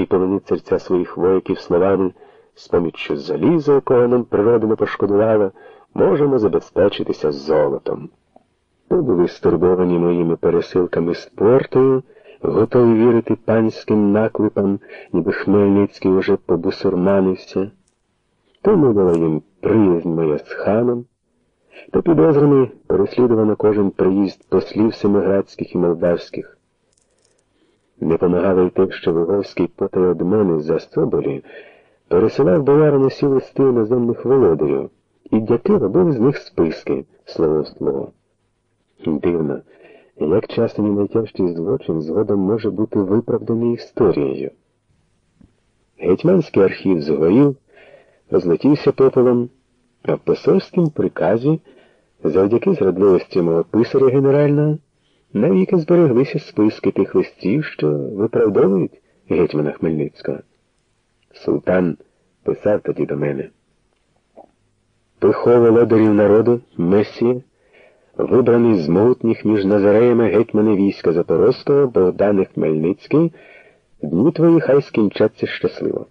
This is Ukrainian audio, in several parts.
який полонить серця своїх вояків словами, з поміччю заліза, якого нам природа не пошкодувала, можемо забезпечитися золотом. Ми були стурбовані моїми пересилками з портою, готові вірити панським наклепам, ніби Хмельницький уже побусурманився. То мовила їм приязнь моя з ханом, то підозрами переслідувано кожен приїзд послів семиградських і молдавських. Не помагало й те, що Виговський потай од мене за Соболі пересилав боярам усі листи іноземних володарів, і дяки робили з них списки, слово слово. Дивно, як часто і найтяжчий злочин згодом може бути виправданий історією. Гетьманський архів згорів, розлетівся попелом, а в посольському приказі, завдяки зрадливості мого писаря генерального, навіки збереглися списки тих листів, що виправдовують гетьмана Хмельницького. Султан писав тоді до мене. Пихо володарів народу, Месія, вибраний з могутніх між Назареями гетьмани війська Запорозького, Богдане Хмельницький, дні твої хай скінчаться щасливо.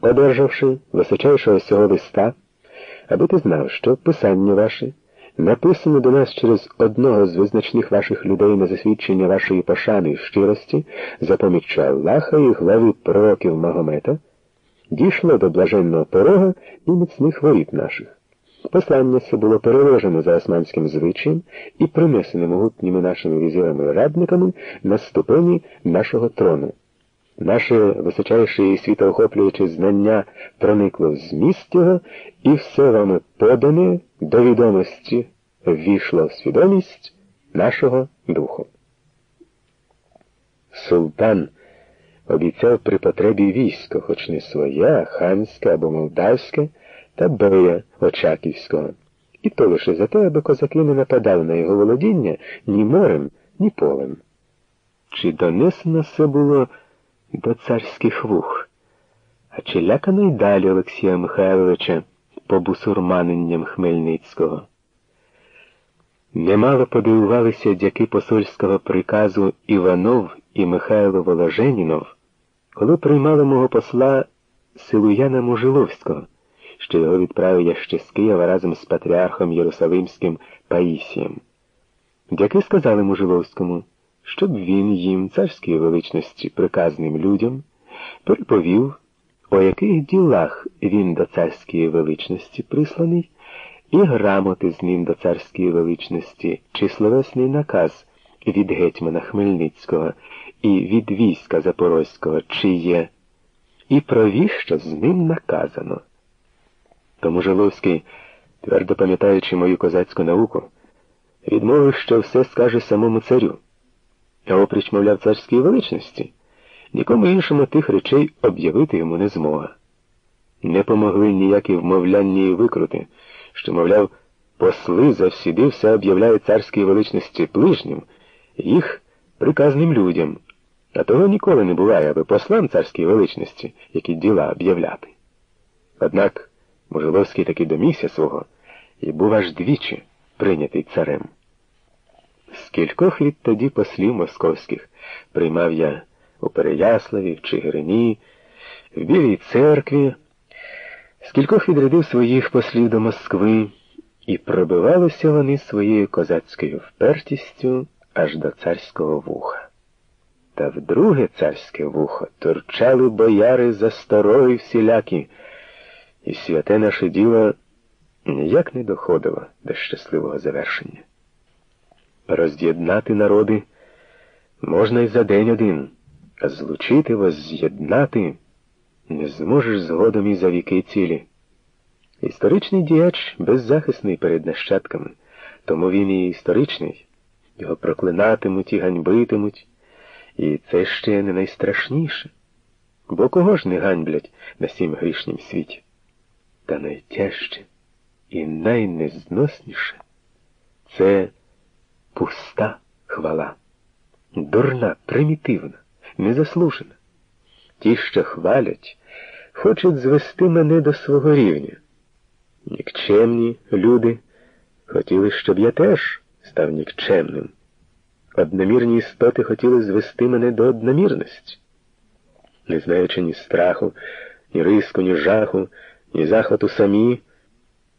Одержавши височайшого цього листа, аби ти знав, що писання ваше написане до нас через одного з визначних ваших людей на засвідчення вашої пошани і щирості, за поміччю Аллаха і глави пророків Магомета, дійшло до блаженного порога і міцних воріт наших. Послання це було переложено за османським звичаєм і принесене могутніми нашими візирами і радниками на ступені нашого трону. Наше височайше і світоохоплююче знання проникло в зміст його, і все вами подане до відомості ввійшло в свідомість нашого духу. Султан обіцяв при потребі військо, хоч не своє, а ханське або молдавське, та бея Очаківського. І то лише за те, аби козаки не нападали на його володіння ні морем, ні полем. Чи донесено все було до царських вух, а чи лякано й далі Олексія Михайловича побусурманенням Хмельницького? Немало подивувалися дяки посольського приказу Іванов і Михайло Воложенінов, коли приймали мого посла Силуяна Мужиловського, що його відправив я ще з Києва разом з патріархом Єрусалимським Паїсієм. Дяки сказали Мужиловському, щоб він їм, царської величності, приказним людям, переповів, о яких ділах він до царської величності присланий, і грамоти з ним до царської величності, чи словесний наказ від гетьмана Хмельницького і від війська Запорозького, чи є, і про віщо з ним наказано. Тому Жиловський, твердо пам'ятаючи мою козацьку науку, відмовив, що все скаже самому царю. А опріч, мовляв, царської величності, нікому іншому тих речей об'явити йому не змога. Не помогли ніякі вмовляння і викрути, що, мовляв, посли завсіди все об'являють царській величності ближнім, їх приказним людям, а того ніколи не буває, аби послам царській величності, які діла об'являти. Однак Мужиловський таки домігся свого і був аж двічі прийнятий царем. Скількох відтоді послів московських приймав я у Переяславі, в Чигирині, в Білій церкві, скількох відрядив своїх послів до Москви, і пробивалися вони своєю козацькою впертістю аж до царського вуха. Та в друге царське вухо торчали бояри за старої всілякі, і святе наше діло ніяк не доходило до щасливого завершення. Роз'єднати народи можна й за день один, а злучити вас, з'єднати не зможеш згодом і за віки цілі. Історичний діяч беззахисний перед нащадками, тому він і історичний. Його проклинатимуть і ганьбитимуть, і це ще не найстрашніше. Бо кого ж не ганьблять на сім грішнім світі? Та найтяжче і найнезносніше це пуста хвала, дурна, примітивна, незаслужена. Ті, що хвалять, хочуть звести мене до свого рівня. Нікчемні люди хотіли, щоб я теж став нікчемним. Одномірні істоти хотіли звести мене до одномірності. не знаючи ні страху, ні риску, ні жаху, ні захвату самі.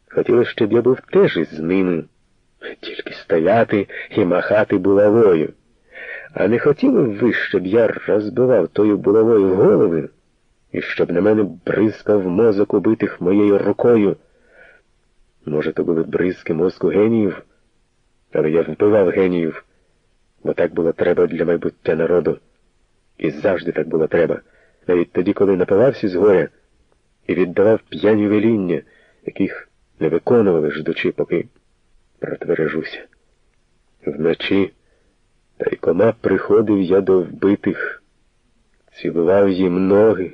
Хотіли, щоб я був теж із ними, тільки стояти і махати булавою. А не хотіли б ви, щоб я розбивав тою булавою голови, і щоб на мене бризкав мозок убитих моєю рукою? Може, то були бризки мозку геніїв, але я вбивав геніїв, бо так було треба для майбуття народу. І завжди так було треба, навіть тоді, коли напивався з горя і віддавав п'яні веління, яких не виконували ждучи, поки протвережуся. Вночі тайкома приходив я до вбитих, цілував їм ноги,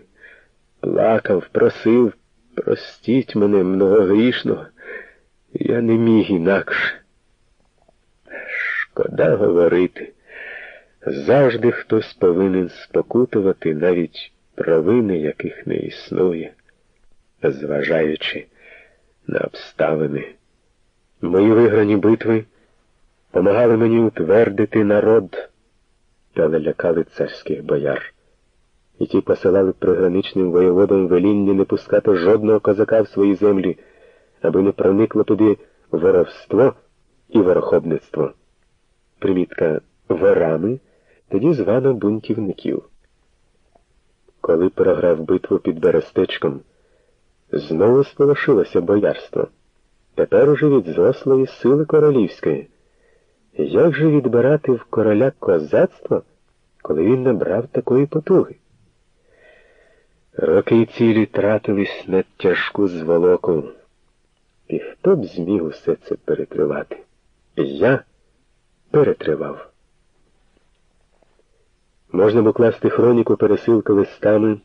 плакав, просив, простіть мене многогрішного. Я не міг інакше. Шкода говорити. Завжди хтось повинен спокутувати навіть провини, яких не існує, зважаючи на обставини. Мої виграні битви помагали мені утвердити народ, але лякали царських бояр. І ті посилали приграничним воєводам веління не пускати жодного козака в свої землі, аби не проникло туди воровство і верховництво. Примітка ворами тоді звано бунтівників. Коли програв битву під Берестечком, знову сполошилося боярство. Тепер уже від зрослої сили королівської. Як же відбирати в короля козацтво, коли він набрав такої потуги? Роки цілі тратились на тяжку зволоку. І хто б зміг усе це перетривати? Я перетривав. Можна б укласти хроніку пересилки листами.